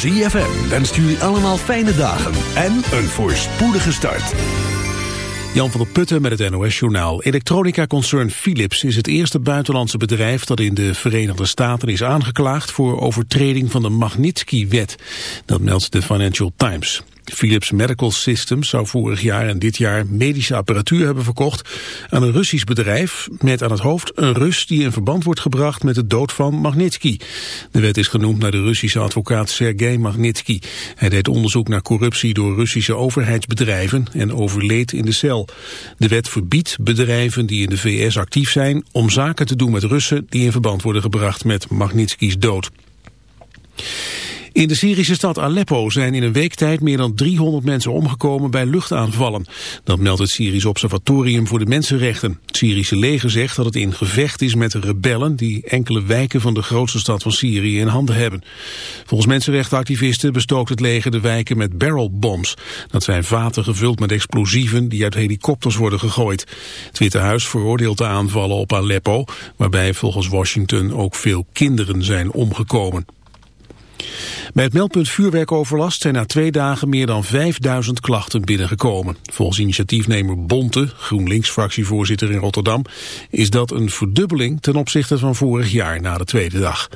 ZFM wenst jullie allemaal fijne dagen en een voorspoedige start. Jan van der Putten met het NOS-journaal. Elektronica-concern Philips is het eerste buitenlandse bedrijf dat in de Verenigde Staten is aangeklaagd voor overtreding van de Magnitsky-wet. Dat meldt de Financial Times. Philips Medical Systems zou vorig jaar en dit jaar medische apparatuur hebben verkocht aan een Russisch bedrijf met aan het hoofd een Rus die in verband wordt gebracht met de dood van Magnitsky. De wet is genoemd naar de Russische advocaat Sergei Magnitsky. Hij deed onderzoek naar corruptie door Russische overheidsbedrijven en overleed in de cel. De wet verbiedt bedrijven die in de VS actief zijn om zaken te doen met Russen die in verband worden gebracht met Magnitsky's dood. In de Syrische stad Aleppo zijn in een week tijd meer dan 300 mensen omgekomen bij luchtaanvallen. Dat meldt het Syrisch Observatorium voor de Mensenrechten. Het Syrische leger zegt dat het in gevecht is met de rebellen die enkele wijken van de grootste stad van Syrië in handen hebben. Volgens mensenrechtenactivisten bestookt het leger de wijken met barrelbombs. Dat zijn vaten gevuld met explosieven die uit helikopters worden gegooid. Het Witte Huis veroordeelt de aanvallen op Aleppo, waarbij volgens Washington ook veel kinderen zijn omgekomen. Bij het meldpunt vuurwerkoverlast zijn na twee dagen meer dan 5000 klachten binnengekomen. Volgens initiatiefnemer Bonte, GroenLinks-fractievoorzitter in Rotterdam, is dat een verdubbeling ten opzichte van vorig jaar na de tweede dag.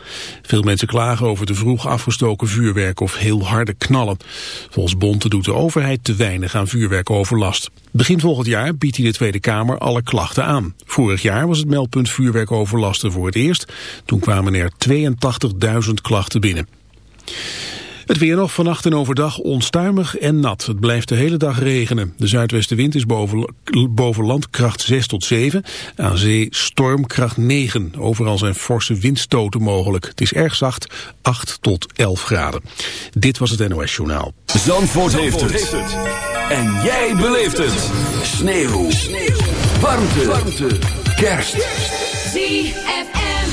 Veel mensen klagen over te vroeg afgestoken vuurwerk of heel harde knallen. Volgens Bonte doet de overheid te weinig aan vuurwerkoverlast. Begin volgend jaar biedt hij de Tweede Kamer alle klachten aan. Vorig jaar was het meldpunt vuurwerkoverlasten voor het eerst. Toen kwamen er 82.000 klachten binnen. Het weer nog vannacht en overdag onstuimig en nat. Het blijft de hele dag regenen. De zuidwestenwind is boven, boven land kracht 6 tot 7. Aan zee stormkracht 9. Overal zijn forse windstoten mogelijk. Het is erg zacht, 8 tot 11 graden. Dit was het NOS Journaal. Zandvoort, heeft, het. En jij beleeft het. Sneeuw. Sneeuw. Warmte. Warmte. Kerst. ZFM.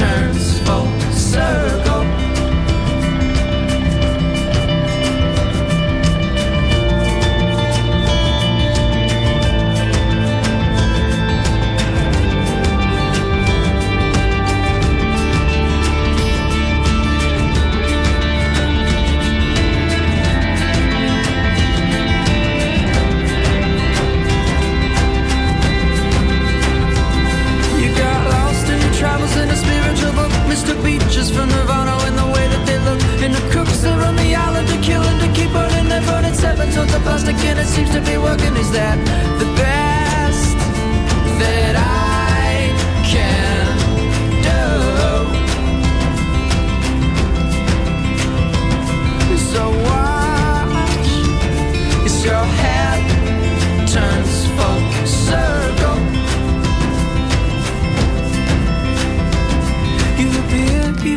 turns full circle. Plastic and it seems to be working. Is that the best that I can do? So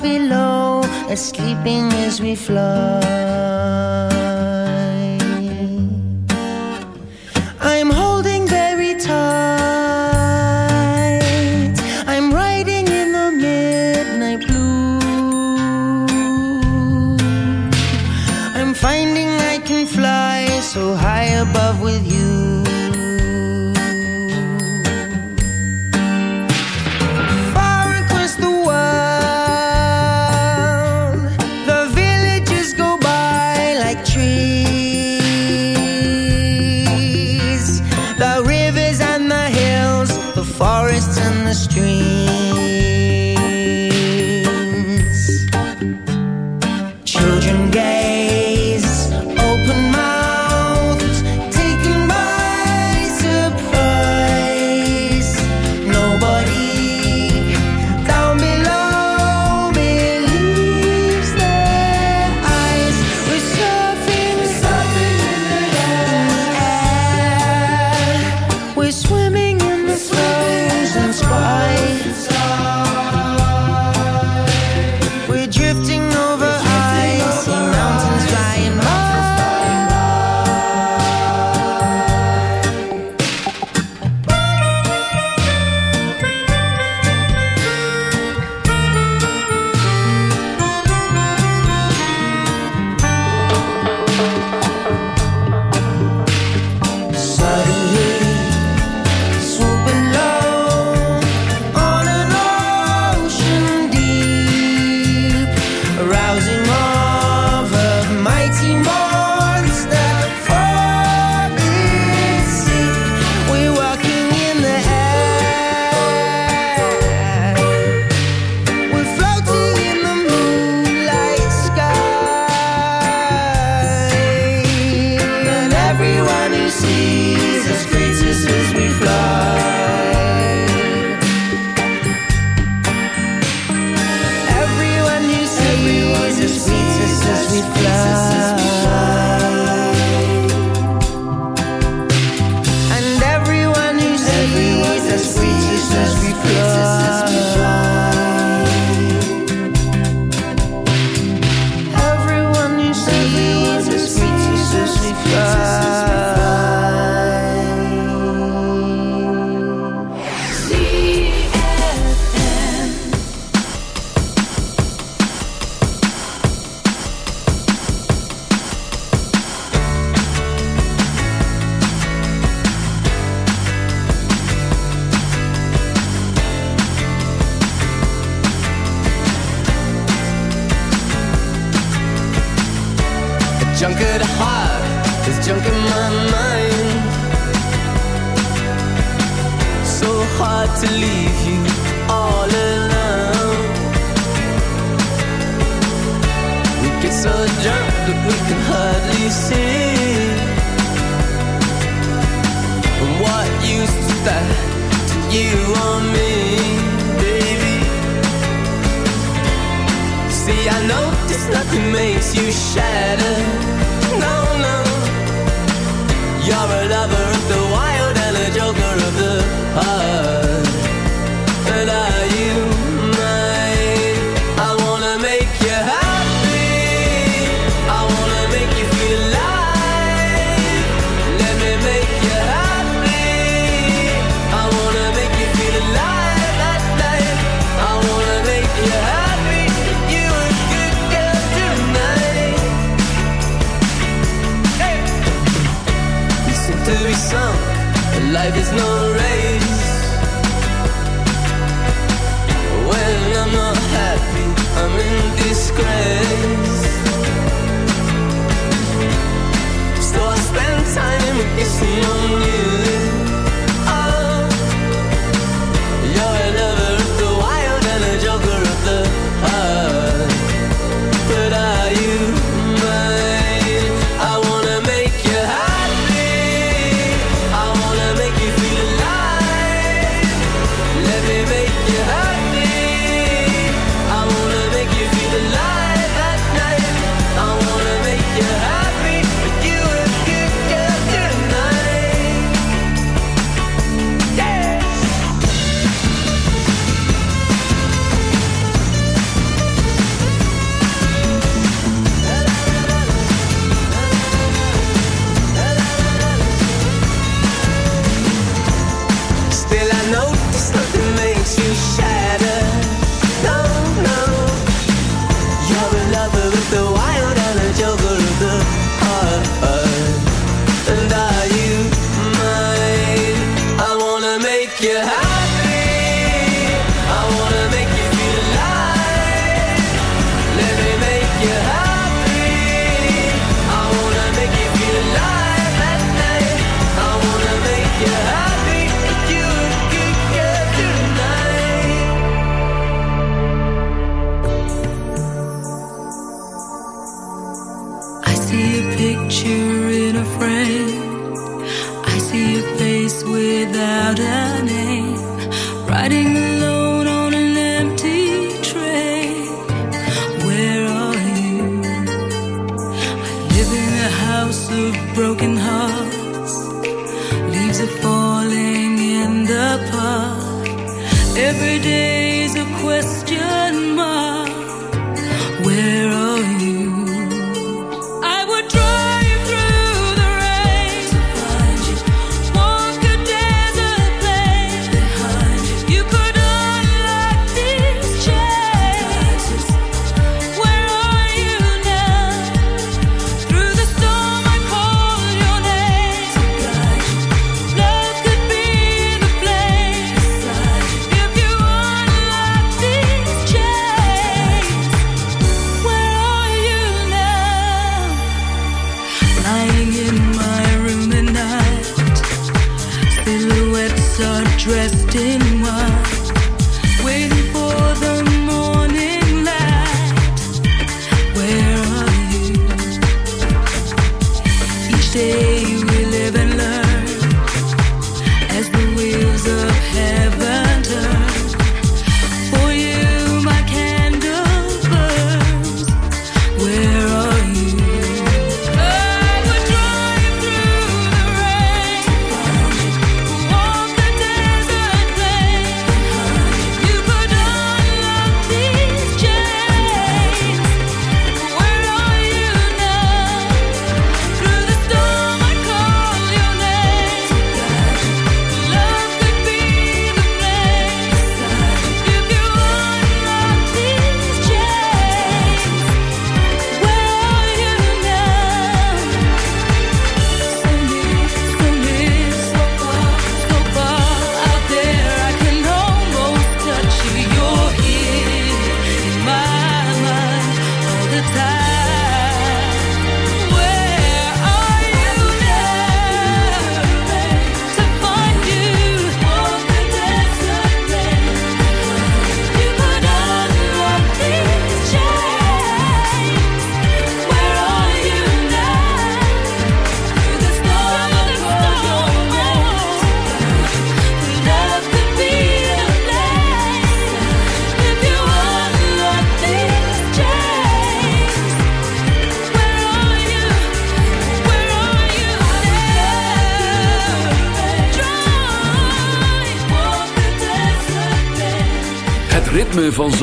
Below are sleeping as we fly. Life is no race. When I'm not happy I'm in disgrace. So I spend time with the on you.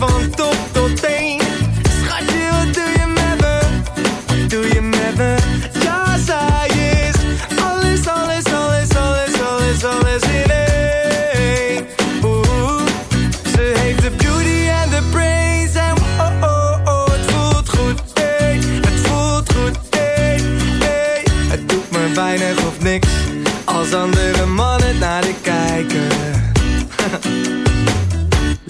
van top tot teen.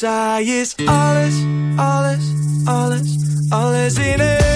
Zij is alles, alles, alles, alles in één.